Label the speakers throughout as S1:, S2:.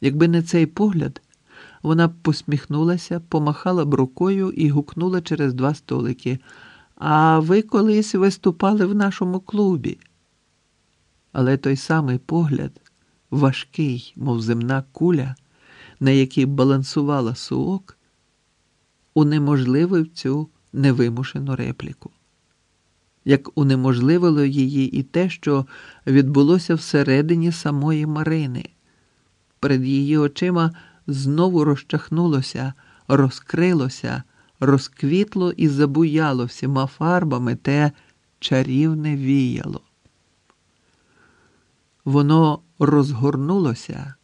S1: Якби не цей погляд, вона б посміхнулася, помахала б рукою і гукнула через два столики. А ви колись виступали в нашому клубі. Але той самий погляд, важкий, мов земна куля, на якій балансувала суок, унеможливив цю невимушену репліку. Як унеможливило її і те, що відбулося всередині самої Марини. Перед її очима знову розчахнулося, розкрилося, розквітло і забуяло всіма фарбами те чарівне віяло. Воно розгорнулося,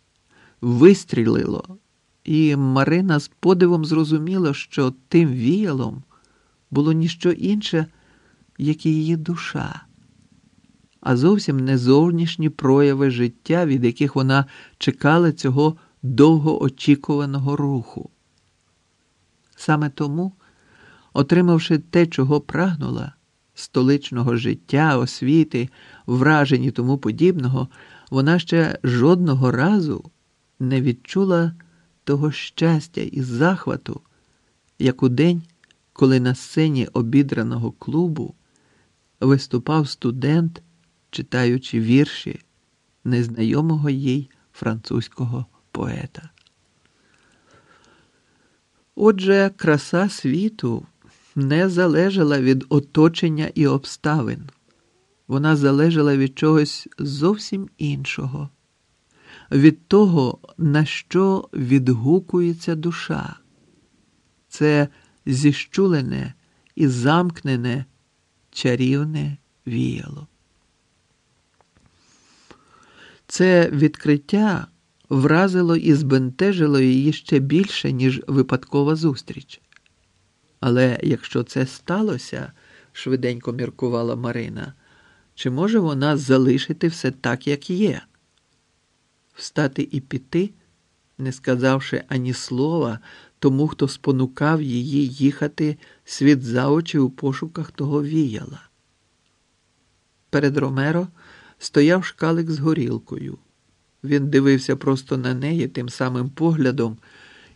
S1: вистрілило, і Марина з подивом зрозуміла, що тим віялом було ніщо інше, як і її душа, а зовсім не зовнішні прояви життя, від яких вона чекала цього довгоочікуваного руху. Саме тому, отримавши те, чого прагнула, столичного життя, освіти, вражень і тому подібного, вона ще жодного разу не відчула того щастя і захвату, як у день, коли на сцені обідраного клубу виступав студент, читаючи вірші незнайомого їй французького поета. Отже, краса світу не залежала від оточення і обставин, вона залежала від чогось зовсім іншого, від того, на що відгукується душа. Це зіщулене і замкнене чарівне віяло. Це відкриття вразило і збентежило її ще більше, ніж випадкова зустріч. Але якщо це сталося, швиденько міркувала Марина, чи може вона залишити все так, як є? Встати і піти, не сказавши ані слова тому, хто спонукав її їхати світ за очі у пошуках того віяла. Перед Ромеро стояв шкалик з горілкою. Він дивився просто на неї тим самим поглядом,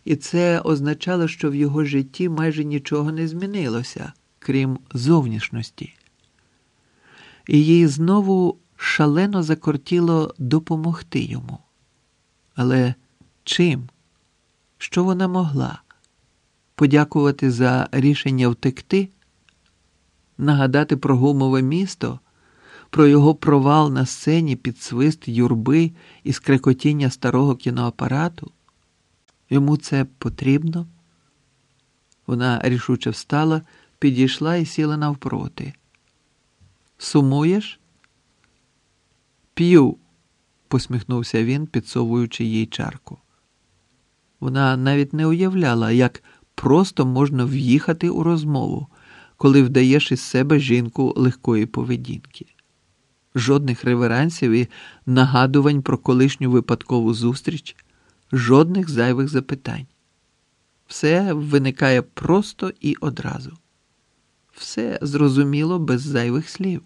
S1: і це означало, що в його житті майже нічого не змінилося, крім зовнішності. І їй знову шалено закортіло допомогти йому. Але чим? Що вона могла? Подякувати за рішення втекти, нагадати про гумове місто про його провал на сцені під свист юрби і скрекотіння старого кіноапарату? Йому це потрібно? Вона рішуче встала, підійшла і сіла навпроти. Сумуєш? П'ю, посміхнувся він, підсовуючи їй чарку. Вона навіть не уявляла, як просто можна в'їхати у розмову, коли вдаєш із себе жінку легкої поведінки жодних реверансів і нагадувань про колишню випадкову зустріч, жодних зайвих запитань. Все виникає просто і одразу. Все зрозуміло без зайвих слів.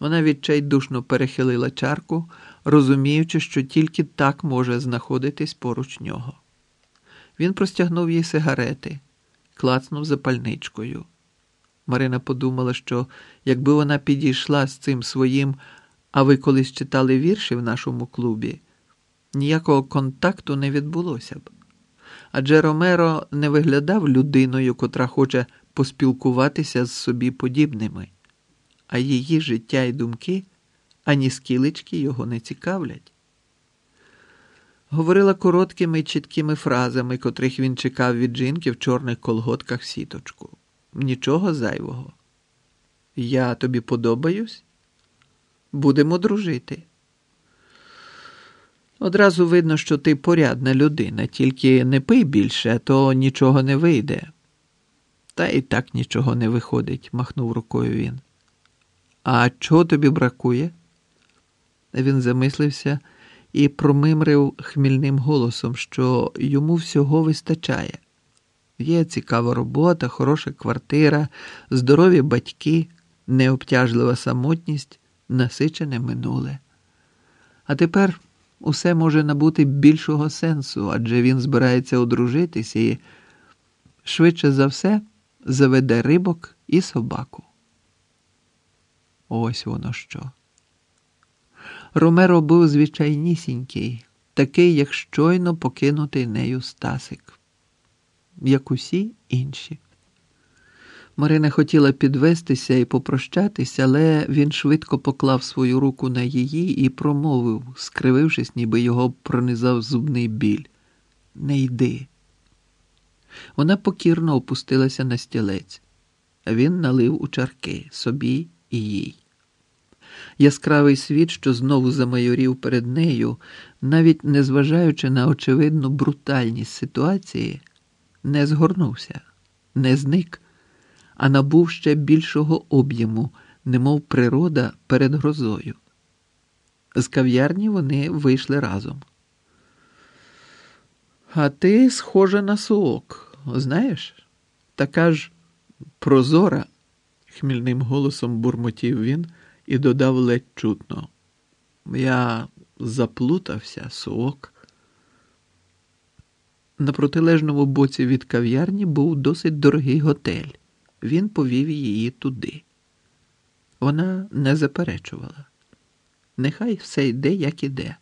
S1: Вона відчайдушно перехилила чарку, розуміючи, що тільки так може знаходитись поруч нього. Він простягнув їй сигарети, клацнув запальничкою. Марина подумала, що якби вона підійшла з цим своїм, а ви колись читали вірші в нашому клубі, ніякого контакту не відбулося б. Адже Ромеро не виглядав людиною, котра хоче поспілкуватися з собі подібними, а її життя і думки ані скілечки його не цікавлять. Говорила короткими чіткими фразами, котрих він чекав від жінки в чорних колготках сіточку нічого зайвого. Я тобі подобаюсь? Будемо дружити. Одразу видно, що ти порядна людина, тільки не пий більше, то нічого не вийде. Та і так нічого не виходить, махнув рукою він. А чого тобі бракує? Він замислився і промимрив хмільним голосом, що йому всього вистачає. Є цікава робота, хороша квартира, здорові батьки, необтяжлива самотність, насичене минуле. А тепер усе може набути більшого сенсу, адже він збирається одружитись і швидше за все заведе рибок і собаку. Ось воно що. Ромеро був звичайнісінький, такий, як щойно покинутий нею Стасик, як усі інші. Марина хотіла підвестися і попрощатися, але він швидко поклав свою руку на її і промовив, скривившись, ніби його пронизав зубний біль. Не йди. Вона покірно опустилася на стілець, він налив у чарки собі і їй. Яскравий світ, що знову замайорів перед нею, навіть незважаючи на очевидну брутальність ситуації, не згорнувся, не зник а набув ще більшого об'єму, немов природа перед грозою. З кав'ярні вони вийшли разом. А ти схожа на суок, знаєш? Така ж прозора, хмільним голосом бурмотів він і додав ледь чутно. Я заплутався, суок. На протилежному боці від кав'ярні був досить дорогий готель він повів її туди. Вона не заперечувала. Нехай все йде, як іде.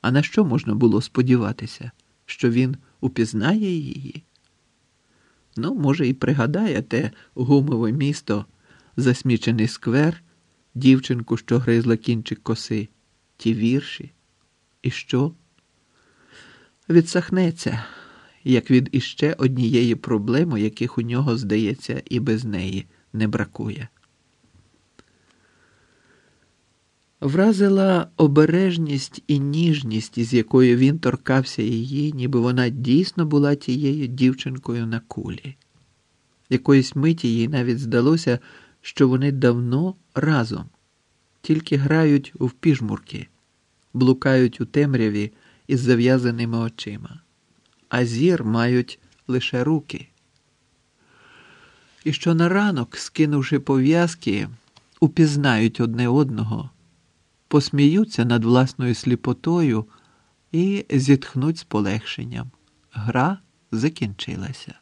S1: А на що можна було сподіватися, що він упізнає її? Ну, може, і пригадає те гумове місто, засмічений сквер, дівчинку, що гризла кінчик коси, ті вірші. І що? Відсахнеться як від іще однієї проблеми, яких у нього, здається, і без неї не бракує. Вразила обережність і ніжність, з якою він торкався її, ніби вона дійсно була тією дівчинкою на кулі. Якоїсь миті їй навіть здалося, що вони давно разом, тільки грають в піжмурки, блукають у темряві із зав'язаними очима а зір мають лише руки. І що на ранок, скинувши пов'язки, упізнають одне одного, посміються над власною сліпотою і зітхнуть з полегшенням. Гра закінчилася.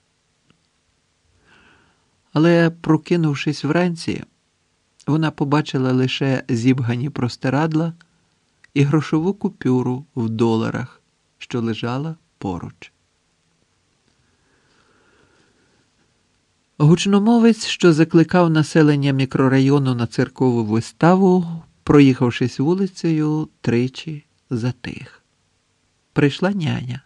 S1: Але, прокинувшись вранці, вона побачила лише зібгані простирадла і грошову купюру в доларах, що лежала поруч. Гучномовець, що закликав населення мікрорайону на церкову виставу, проїхавшись вулицею, тричі затих. Прийшла няня.